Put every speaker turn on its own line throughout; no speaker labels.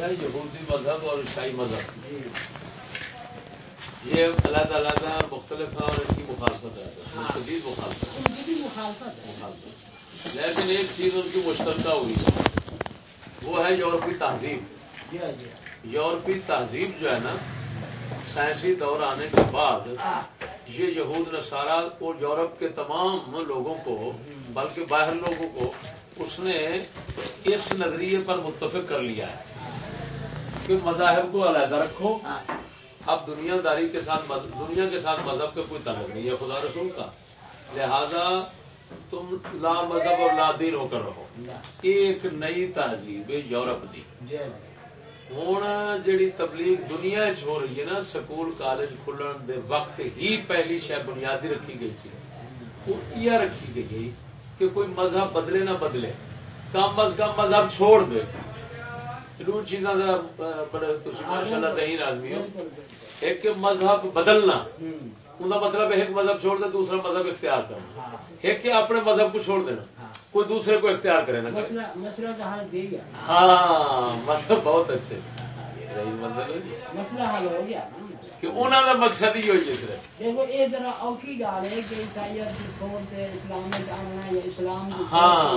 یہودی مذہب اور عیسائی مذہب۔ یہ علیحدہ علیحدہ مختلف ہے اور اس کی مخالفت ہے۔ شدید مخالفت مخالفت لیکن ایک چیز ان کی مشترکہ ہوئی۔ وہ ہے یورپی تہذیب۔ یورپی تہذیب جو ہے نا سائنسی دور آنے کے بعد یہ یہود نصارہ اور یورپ کے تمام لوگوں کو بلکہ باہر لوگوں کو اس نے اس نظریے پر متفق کر لیا ہے۔ کہ مذاہب کو علیحدہ رکھو اب دنیا داری کے ساتھ دنیا کے ساتھ مذہب کا کوئی تعلق نہیں ہے خدا رسول کا۔ لہذا تم لا مذہب اور لا دین ہو کر رہو۔ ایک نئی تہذیب یورپ دی۔ ہوں جیڑی تبلیغ دنیا چ ہو رہی ہے نا سکول کالج کھلن دے وقت ہی پہلی شاید بنیادی رکھی گئی تھی۔ وہ یہ رکھی گئی کہ کوئی مذہب بدلے نہ بدلے۔ کم از کم مذہب چھوڑ دے۔ دو چیزاں بڑے ماشاء اللہ ذہین آدمی ہو۔ ایک مذہب بدلنا۔ ان کا مطلب ایک مذہب چھوڑ دے دوسرا مذہب اختیار کرنا۔ ایک اپنے مذہب کو چھوڑ دینا۔ کوئی دوسرے کو اختیار کرے نا ہاں مذہب بہت اچھے۔
مسئلہ حل ہو گیا۔
کہ انہوں کا مقصد ہی ہوئی ہاں۔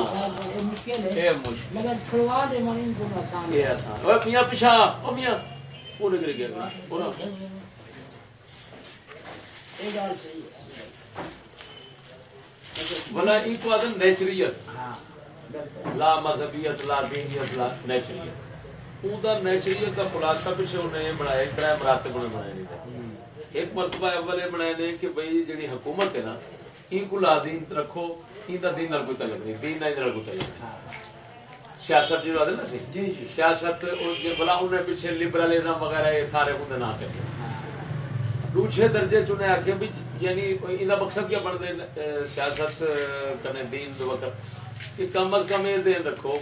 اوے میاں وہ نکل گیا بلا ای کو آدم نیچریت۔
ہاں
لا مذہبیت لا دینیت لا نیچریت۔ نیچریت کا خلاصہ پیچھے انہیں یہ بنایا تر مراتب انہیں بنائے نہیں ایک مرتبہ اول یہ بنائے نے کہ بھئی جڑی حکومت ہے نا ان کو لا دین رکھو ان دین کوئی تعلق نہیں دین نال کوئی تعلق نہیں سیاست جو آدھے نا سی سیاست بلا انہیں پیچھے لبرلزم وغیرہ یہ سارے ہوں نہ کرتے دوسرے درجے چنے آخیا بھی یعنی ان مقصد کیا بنتے سیاست کرنے دین وقت کہ کم از کم یہ دین رکھو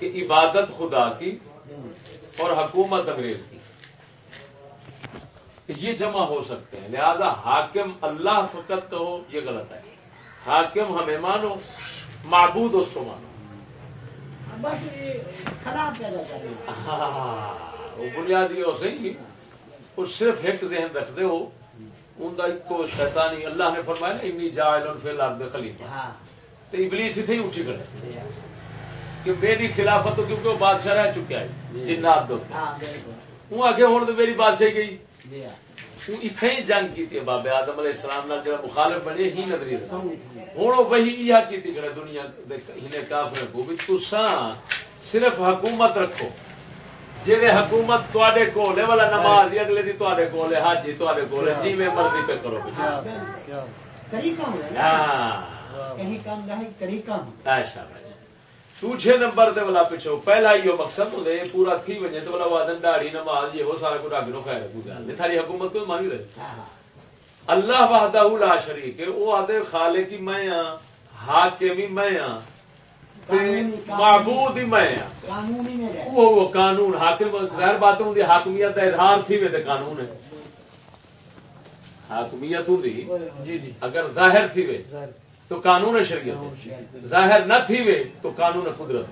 کہ عبادت خدا کی اور حکومت انگریز کی یہ جمع ہو سکتے ہیں۔ لہذا حاکم اللہ فقط کہو یہ غلط ہے۔ حاکم ہمیں مانو معبود اس کو مانو۔ ہاں وہ بنیادی ہو صحیح وہ صرف ایک ذہن رکھتے ہو ان کا ایک شیطانی اللہ نے فرمایا نا انی جائل فی الارض خلیفہ.
ہاں۔
تو ابلیس ہی اٹھی کرے کہ میری خلافت تو کیونکہ وہ بادشاہ رہ چکا ہے جنات دو۔
ہاں بالکل۔
وہ آگے ہوں تو میری بادشاہی گئی۔
جی ہاں۔
اتنے ہی جنگ کی بابے آدم علیہ السلام نال جڑا مخالف بنے ہی نظری ہوں وہ وہی یہ کی کرے دنیا ہنے کافر کو بھی تساں صرف حکومت رکھو۔ جی حکومت تے کول ہے والا نماز اگلے دی تے کول ہے حج تے کول ہے جی میں مرضی پہ کرو
ہاں طریقہ
ہاں۔
طریقہ
دوسرے نمبر تے والا پچھو پہلا ہی مقصد ہوندے یہ پورا تھی وجے تے والا وادن داڑھی نماز یہ وہ سارا کچھ رب نو خیر کو گل تھاری حکومت رہے
ہاں ہاں
اللہ وحدہ لا شریک ہے وہ آدھے خالق ہی میں ہاں حاکم ہی میں ہاں معبود ہی میں ہاں وہ وہ قانون حاکم ظاہر بات ہوں حاکمیت اظہار تھی وے تے قانون ہے حاکمیت ہوں
جی جی
اگر ظاہر تھی وے تو قانون شریعت۔ ظاہر نہ تھی وے تو قانون قدرت۔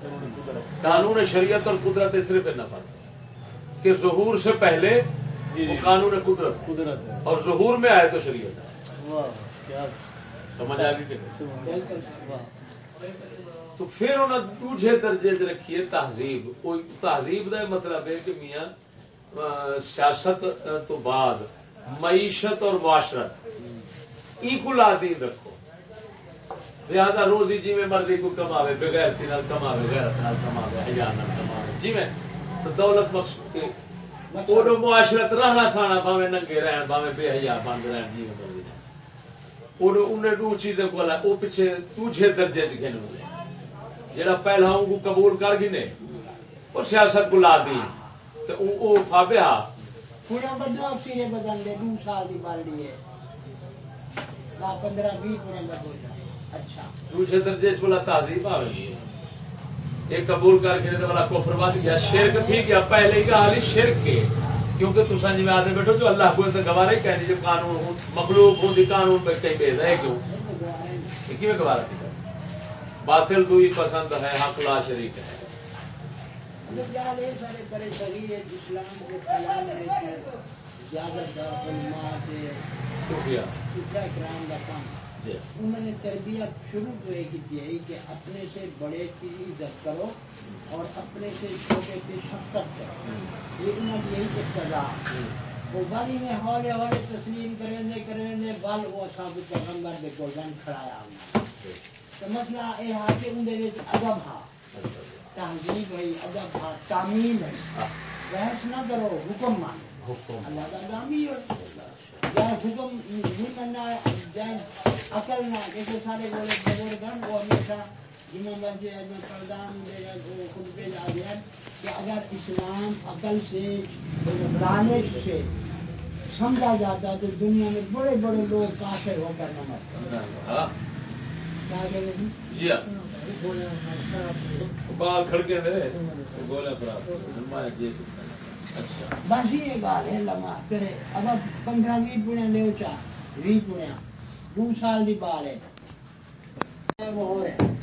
قانون شریعت اور قدرت صرف اتنا فرق ہے کہ ظہور سے پہلے وہ قانون قدرت۔
قدرت
اور ظہور میں آئے تو شریعت۔ سمجھ آ گئی تو پھر انہوں نے دوسرے درجے چ رکھیے تہذیب۔ تہذیب کا مطلب ہے کہ میاں سیاست تو بعد۔ معیشت اور معاشرت۔ ای کو لا دین رکھو۔ لہذا روزی جی میں مرضی کو کماوے، بغیر نال کماوے غیرت نال کماوے، حیا نال کماوے جی میں تو دولت مقصود کے معاشرت رہنا کھانا بھاوے ننگے رہن بھاوے بے حیا بند رہن جی میں مرضی رہن۔ انہیں دو چیزیں کو وہ پیچھے دوسرے درجے چ گھن ہوئے جڑا پہلا ان کو قبول کر گئے وہ سیاست کو لا دی تو وہ فابیا
پورا بدلا سیرے بدل دے، دو سال دی بال ہے لا پندرہ بیس پورا بدل جائے اچھا۔
دوسرے درجے چ بولا تہذیب آ گئی یہ قبول کر کے تو بلا کفر بد گیا۔ شرک تھی گیا پہلے کا حال ہی شرک کے۔ کیونکہ تسا جی آدمی بیٹھو جو اللہ کو گوارا ہی کہنے جو قانون، مخلوق ہوں قانون پہ کہیں بھیج رہے کیوں یہ کیوں گوارا کی باطل تو ہی پسند ہے، حق لا شریک ہے۔
انہوں نے تربیت شروع تو یہ کی ہے کہ اپنے سے بڑے کی عزت کرو اور اپنے سے چھوٹے کی شفقت کرو۔ یہ انہوں نے یہی اقتدا وہ بالی میں ہولے ہولے تسلیم کریں دے کریں دے بال وہ ثابت پیغمبر دے گولڈن کھڑایا ہونا تو مسئلہ یہ ہے کہ اندر ادب ہا تہذیب ہے ادب ہا تعمیل ہے بحث نہ کرو حکم مانو۔ اللہ کا نامی ہو جائے حکم نہیں کرنا جائے عقل نہ جیسے سارے بولے بزرگ ہیں وہ ہمیشہ جمعہ مسجد میں پردان دے گا وہ خطبے لا دیا کہ اگر اسلام عقل سے دانش سے سمجھا جاتا تو دنیا میں بڑے بڑے لوگ کافر ہو کر نماز پڑھتے
بال کھڑکے دے گولا خراب فرمایا جی۔ اچھا۔
بس یہ گال ہے لما کرے اب پندرہ بھی پڑے لے چا بھی پڑے دو سال دی بال ہے۔ وہ ہو رہے